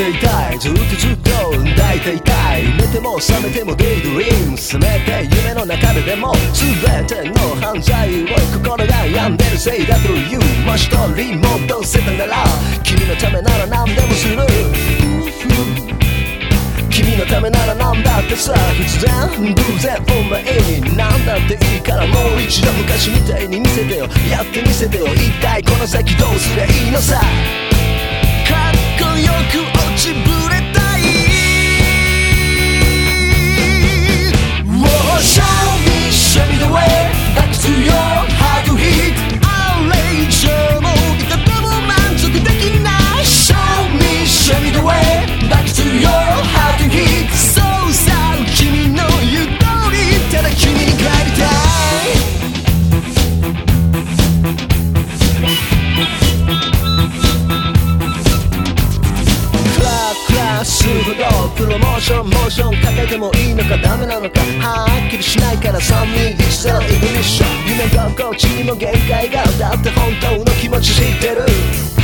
ずっとずっと大体痛い寝ても覚めてもデイドリームせめて夢の中ででも全ての犯罪を心が病んでるせいだという。もし取り戻せたなら君のためなら何でもする君のためなら何だってさ必然偶然お前に何だっていいからもう。一度昔みたいに見せてよやってみせてよ一体この先どう。すりゃいいのさーションモーションかけてもいいのかダメなのか。はっきりしないから3 2 1 0イグニッション。夢心地にも限界がだって本当の気持ち知ってる。